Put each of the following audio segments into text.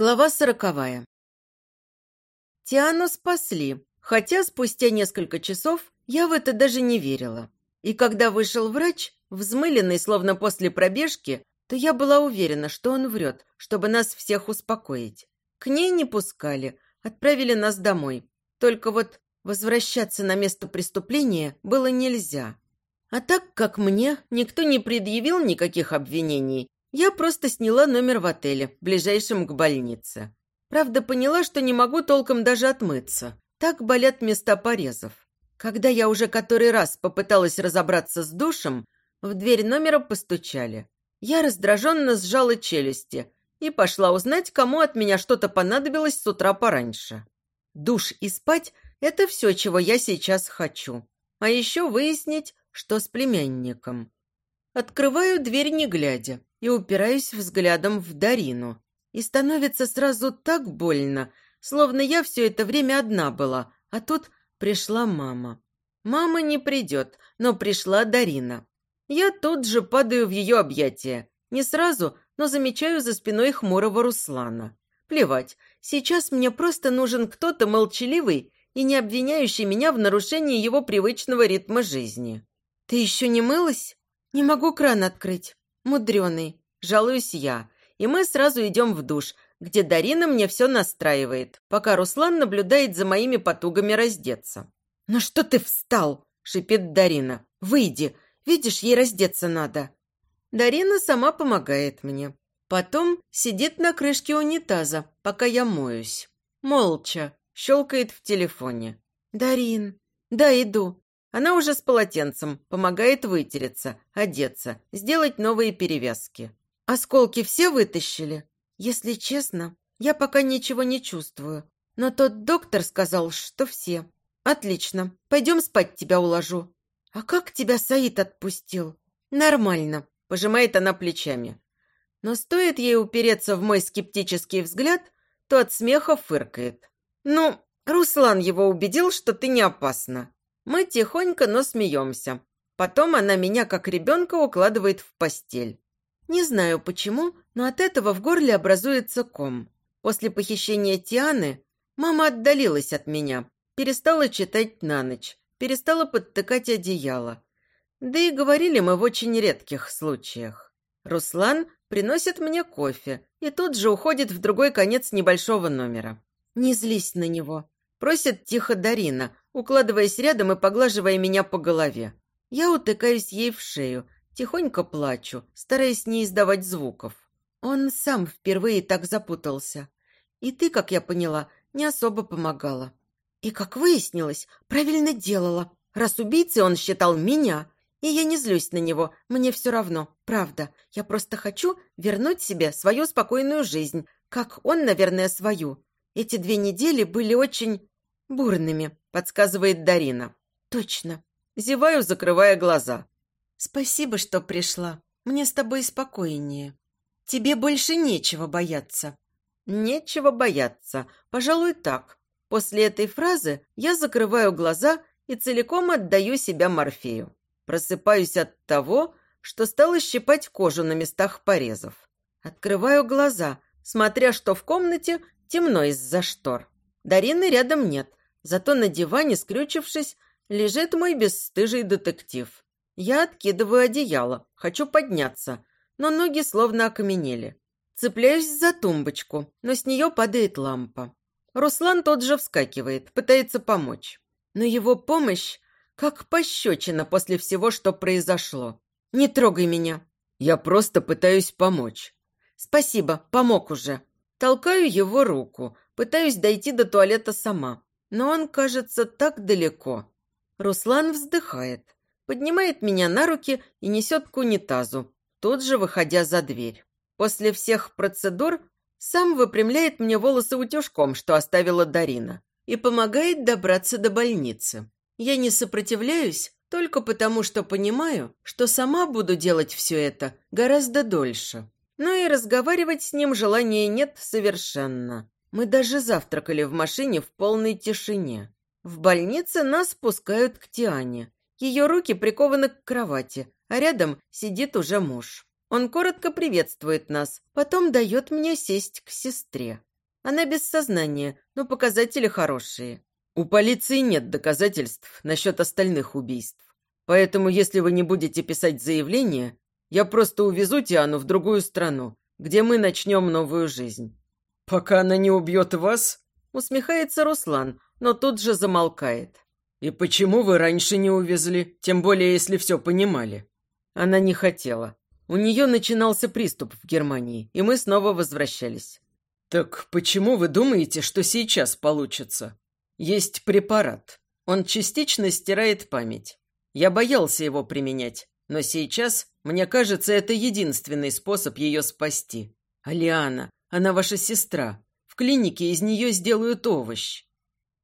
Глава сороковая. Тиану спасли, хотя спустя несколько часов я в это даже не верила. И когда вышел врач, взмыленный, словно после пробежки, то я была уверена, что он врет, чтобы нас всех успокоить. К ней не пускали, отправили нас домой. Только вот возвращаться на место преступления было нельзя. А так как мне никто не предъявил никаких обвинений, я просто сняла номер в отеле, ближайшем к больнице. Правда, поняла, что не могу толком даже отмыться. Так болят места порезов. Когда я уже который раз попыталась разобраться с душем, в дверь номера постучали. Я раздраженно сжала челюсти и пошла узнать, кому от меня что-то понадобилось с утра пораньше. Душ и спать – это все, чего я сейчас хочу. А еще выяснить, что с племянником. Открываю дверь не глядя и упираюсь взглядом в Дарину. И становится сразу так больно, словно я все это время одна была, а тут пришла мама. Мама не придет, но пришла Дарина. Я тут же падаю в ее объятия. Не сразу, но замечаю за спиной хмурого Руслана. Плевать, сейчас мне просто нужен кто-то молчаливый и не обвиняющий меня в нарушении его привычного ритма жизни. «Ты еще не мылась? Не могу кран открыть. Мудреный. Жалуюсь я. И мы сразу идем в душ, где Дарина мне все настраивает, пока Руслан наблюдает за моими потугами раздеться. «Ну что ты встал?» – шипит Дарина. «Выйди. Видишь, ей раздеться надо». Дарина сама помогает мне. Потом сидит на крышке унитаза, пока я моюсь. Молча. Щелкает в телефоне. «Дарин». «Да, иду. Она уже с полотенцем, помогает вытереться, одеться, сделать новые перевязки. Осколки все вытащили? Если честно, я пока ничего не чувствую. Но тот доктор сказал, что все. Отлично, пойдем спать тебя уложу. А как тебя Саид отпустил? Нормально, пожимает она плечами. Но стоит ей упереться в мой скептический взгляд, то от смеха фыркает. Ну, Руслан его убедил, что ты не опасна. Мы тихонько, но смеемся. Потом она меня, как ребенка, укладывает в постель. Не знаю почему, но от этого в горле образуется ком. После похищения Тианы мама отдалилась от меня, перестала читать на ночь, перестала подтыкать одеяло. Да и говорили мы в очень редких случаях. Руслан приносит мне кофе и тут же уходит в другой конец небольшого номера. Не злись на него. Просит тихо Дарина, укладываясь рядом и поглаживая меня по голове. Я утыкаюсь ей в шею, тихонько плачу, стараясь не издавать звуков. Он сам впервые так запутался. И ты, как я поняла, не особо помогала. И, как выяснилось, правильно делала, раз убийцей он считал меня. И я не злюсь на него, мне все равно, правда. Я просто хочу вернуть себе свою спокойную жизнь, как он, наверное, свою. Эти две недели были очень бурными, подсказывает Дарина. Точно. Зеваю, закрывая глаза. Спасибо, что пришла. Мне с тобой спокойнее. Тебе больше нечего бояться. Нечего бояться. Пожалуй, так. После этой фразы я закрываю глаза и целиком отдаю себя Морфею. Просыпаюсь от того, что стало щипать кожу на местах порезов. Открываю глаза, смотря, что в комнате темно из-за штор. Дарины рядом нет, Зато на диване, скрючившись, лежит мой бесстыжий детектив. Я откидываю одеяло, хочу подняться, но ноги словно окаменели. Цепляюсь за тумбочку, но с нее падает лампа. Руслан тот же вскакивает, пытается помочь. Но его помощь как пощечина после всего, что произошло. «Не трогай меня!» «Я просто пытаюсь помочь». «Спасибо, помог уже». Толкаю его руку, пытаюсь дойти до туалета сама но он, кажется, так далеко. Руслан вздыхает, поднимает меня на руки и несет к унитазу, тут же выходя за дверь. После всех процедур сам выпрямляет мне волосы утюжком, что оставила Дарина, и помогает добраться до больницы. Я не сопротивляюсь только потому, что понимаю, что сама буду делать все это гораздо дольше. Но и разговаривать с ним желания нет совершенно. Мы даже завтракали в машине в полной тишине. В больнице нас спускают к Тиане. Ее руки прикованы к кровати, а рядом сидит уже муж. Он коротко приветствует нас, потом дает мне сесть к сестре. Она без сознания, но показатели хорошие. У полиции нет доказательств насчет остальных убийств. Поэтому, если вы не будете писать заявление, я просто увезу Тиану в другую страну, где мы начнем новую жизнь. Пока она не убьет вас, усмехается Руслан, но тут же замолкает. И почему вы раньше не увезли, тем более, если все понимали? Она не хотела. У нее начинался приступ в Германии, и мы снова возвращались. Так почему вы думаете, что сейчас получится? Есть препарат. Он частично стирает память. Я боялся его применять, но сейчас, мне кажется, это единственный способ ее спасти. Алиана, она ваша сестра. В клинике из нее сделают овощ.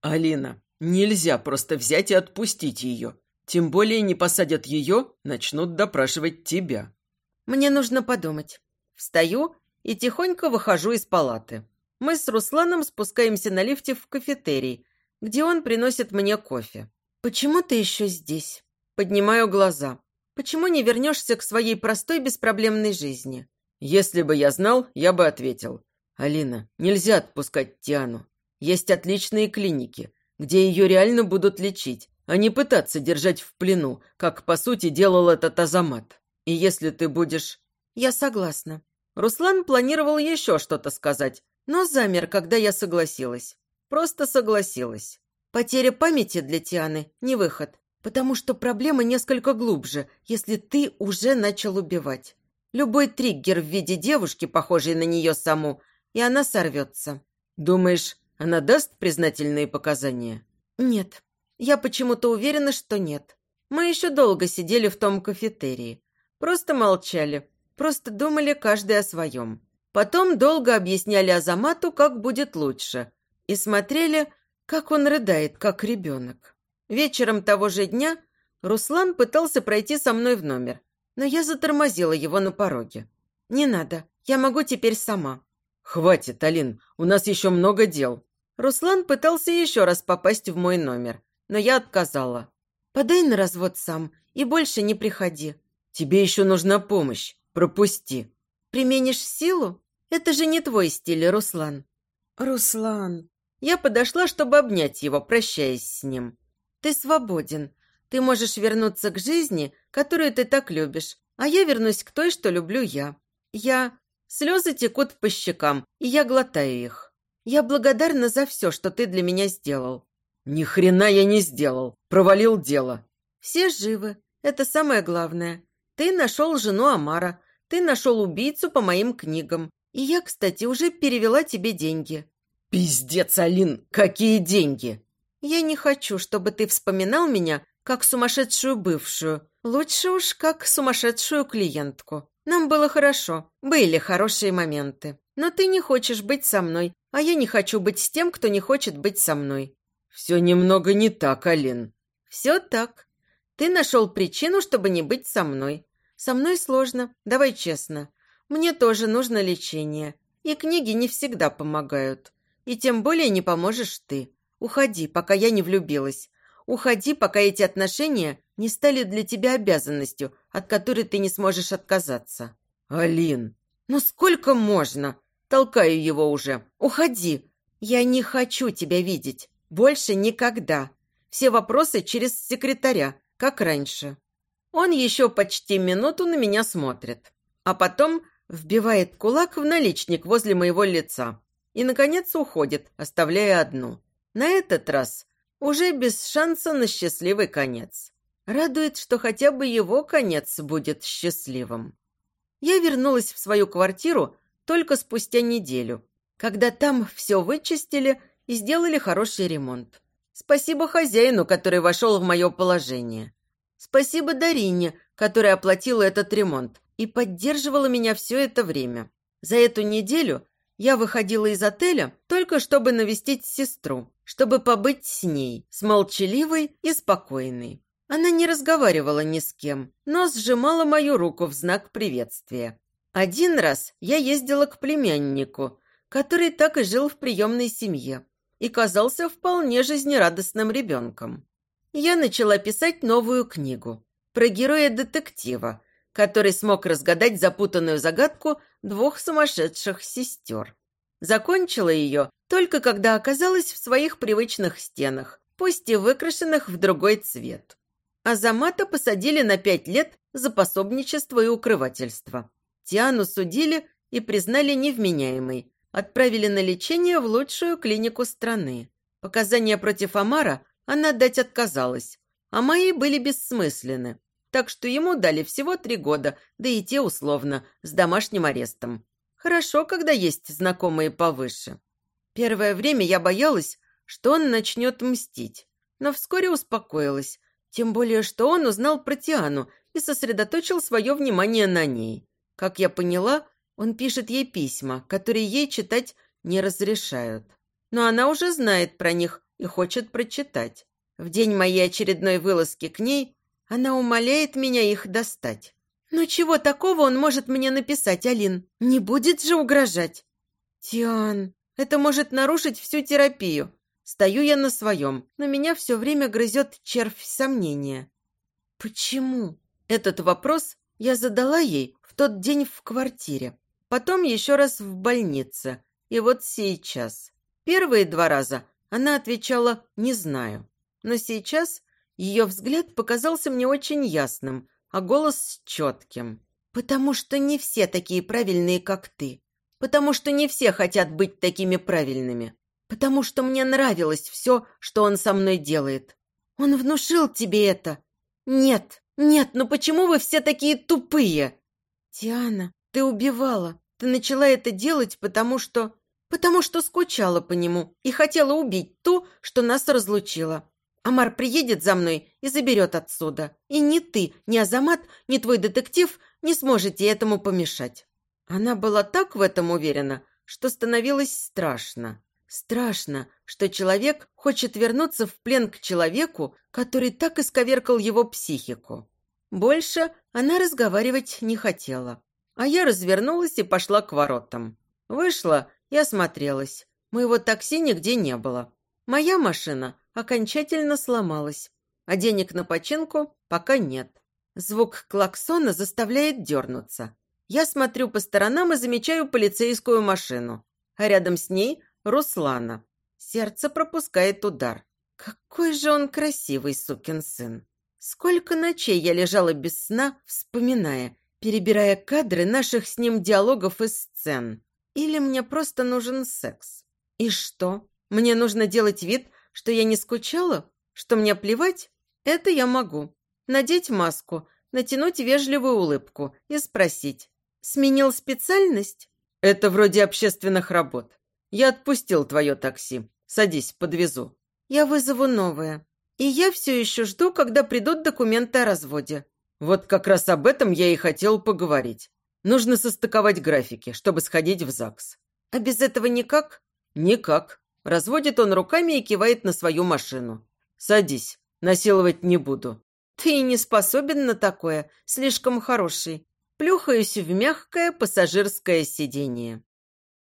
Алина, нельзя просто взять и отпустить ее. Тем более не посадят ее, начнут допрашивать тебя. Мне нужно подумать. Встаю и тихонько выхожу из палаты. Мы с Русланом спускаемся на лифте в кафетерий, где он приносит мне кофе. «Почему ты еще здесь?» Поднимаю глаза. «Почему не вернешься к своей простой беспроблемной жизни?» «Если бы я знал, я бы ответил. Алина, нельзя отпускать Тиану. Есть отличные клиники, где ее реально будут лечить, а не пытаться держать в плену, как, по сути, делал этот Азамат. И если ты будешь...» «Я согласна». Руслан планировал еще что-то сказать, но замер, когда я согласилась. Просто согласилась. Потеря памяти для Тианы – не выход, потому что проблема несколько глубже, если ты уже начал убивать. Любой триггер в виде девушки, похожей на нее саму, и она сорвется. Думаешь, она даст признательные показания? Нет. Я почему-то уверена, что нет. Мы еще долго сидели в том кафетерии. Просто молчали. Просто думали каждый о своем. Потом долго объясняли Азамату, как будет лучше. И смотрели, как он рыдает, как ребенок. Вечером того же дня Руслан пытался пройти со мной в номер, но я затормозила его на пороге. «Не надо, я могу теперь сама». «Хватит, Алин, у нас еще много дел». Руслан пытался еще раз попасть в мой номер, но я отказала. «Подай на развод сам и больше не приходи». «Тебе еще нужна помощь. Пропусти». «Применишь силу? Это же не твой стиль, Руслан». «Руслан...» Я подошла, чтобы обнять его, прощаясь с ним. «Ты свободен. Ты можешь вернуться к жизни, которую ты так любишь, а я вернусь к той, что люблю я. Я... Слезы текут по щекам, и я глотаю их. Я благодарна за все, что ты для меня сделал». «Ни хрена я не сделал. Провалил дело». «Все живы. Это самое главное. Ты нашел жену Амара. Ты нашел убийцу по моим книгам. И я, кстати, уже перевела тебе деньги». «Пиздец, Алин, какие деньги?» «Я не хочу, чтобы ты вспоминал меня как сумасшедшую бывшую. Лучше уж как сумасшедшую клиентку. Нам было хорошо, были хорошие моменты. Но ты не хочешь быть со мной, а я не хочу быть с тем, кто не хочет быть со мной». «Все немного не так, Алин». «Все так. Ты нашел причину, чтобы не быть со мной. Со мной сложно, давай честно. Мне тоже нужно лечение. И книги не всегда помогают. И тем более не поможешь ты. Уходи, пока я не влюбилась. Уходи, пока эти отношения не стали для тебя обязанностью, от которой ты не сможешь отказаться. Алин, ну сколько можно? Толкаю его уже. Уходи. Я не хочу тебя видеть. Больше никогда. Все вопросы через секретаря, как раньше. Он еще почти минуту на меня смотрит, а потом вбивает кулак в наличник возле моего лица и, наконец, уходит, оставляя одну. На этот раз уже без шанса на счастливый конец. Радует, что хотя бы его конец будет счастливым. Я вернулась в свою квартиру только спустя неделю, когда там все вычистили и сделали хороший ремонт. Спасибо хозяину, который вошел в мое положение. Спасибо Дарине, которая оплатила этот ремонт и поддерживала меня все это время. За эту неделю я выходила из отеля только чтобы навестить сестру, чтобы побыть с ней, с молчаливой и спокойной. Она не разговаривала ни с кем, но сжимала мою руку в знак приветствия. Один раз я ездила к племяннику, который так и жил в приемной семье и казался вполне жизнерадостным ребенком. Я начала писать новую книгу про героя-детектива, который смог разгадать запутанную загадку двух сумасшедших сестер. Закончила ее только когда оказалась в своих привычных стенах, пусть и выкрашенных в другой цвет. Азамата посадили на пять лет за пособничество и укрывательство. Тиану судили и признали невменяемой, отправили на лечение в лучшую клинику страны. Показания против Амара она дать отказалась, а мои были бессмысленны, так что ему дали всего три года, да и те условно, с домашним арестом. Хорошо, когда есть знакомые повыше. Первое время я боялась, что он начнет мстить, но вскоре успокоилась, тем более, что он узнал про Тиану и сосредоточил свое внимание на ней. Как я поняла, он пишет ей письма, которые ей читать не разрешают. Но она уже знает про них и хочет прочитать. В день моей очередной вылазки к ней она умоляет меня их достать. «Ну чего такого он может мне написать, Алин? Не будет же угрожать?» «Тиан, это может нарушить всю терапию. Стою я на своем, но меня все время грызет червь сомнения». «Почему?» Этот вопрос я задала ей в тот день в квартире. Потом еще раз в больнице. И вот сейчас. Первые два раза она отвечала «не знаю». Но сейчас ее взгляд показался мне очень ясным – а голос четким. «Потому что не все такие правильные, как ты. Потому что не все хотят быть такими правильными. Потому что мне нравилось все, что он со мной делает. Он внушил тебе это? Нет, нет, ну почему вы все такие тупые?» «Диана, ты убивала. Ты начала это делать, потому что...» «Потому что скучала по нему и хотела убить ту, что нас разлучила. Амар приедет за мной и заберет отсюда. И ни ты, ни Азамат, ни твой детектив не сможете этому помешать». Она была так в этом уверена, что становилось страшно. Страшно, что человек хочет вернуться в плен к человеку, который так исковеркал его психику. Больше она разговаривать не хотела. А я развернулась и пошла к воротам. Вышла и осмотрелась. Моего такси нигде не было. Моя машина окончательно сломалась, а денег на починку пока нет. Звук клаксона заставляет дернуться. Я смотрю по сторонам и замечаю полицейскую машину, а рядом с ней Руслана. Сердце пропускает удар. Какой же он красивый сукин сын. Сколько ночей я лежала без сна, вспоминая, перебирая кадры наших с ним диалогов и сцен. Или мне просто нужен секс? И что? Мне нужно делать вид, что я не скучала? Что мне плевать? Это я могу. Надеть маску, натянуть вежливую улыбку и спросить. Сменил специальность? Это вроде общественных работ. Я отпустил твое такси. Садись, подвезу. Я вызову новое. И я все еще жду, когда придут документы о разводе. Вот как раз об этом я и хотел поговорить. Нужно состыковать графики, чтобы сходить в ЗАГС. А без этого никак? Никак. Разводит он руками и кивает на свою машину. «Садись, насиловать не буду». «Ты не способен на такое, слишком хороший». Плюхаюсь в мягкое пассажирское сиденье.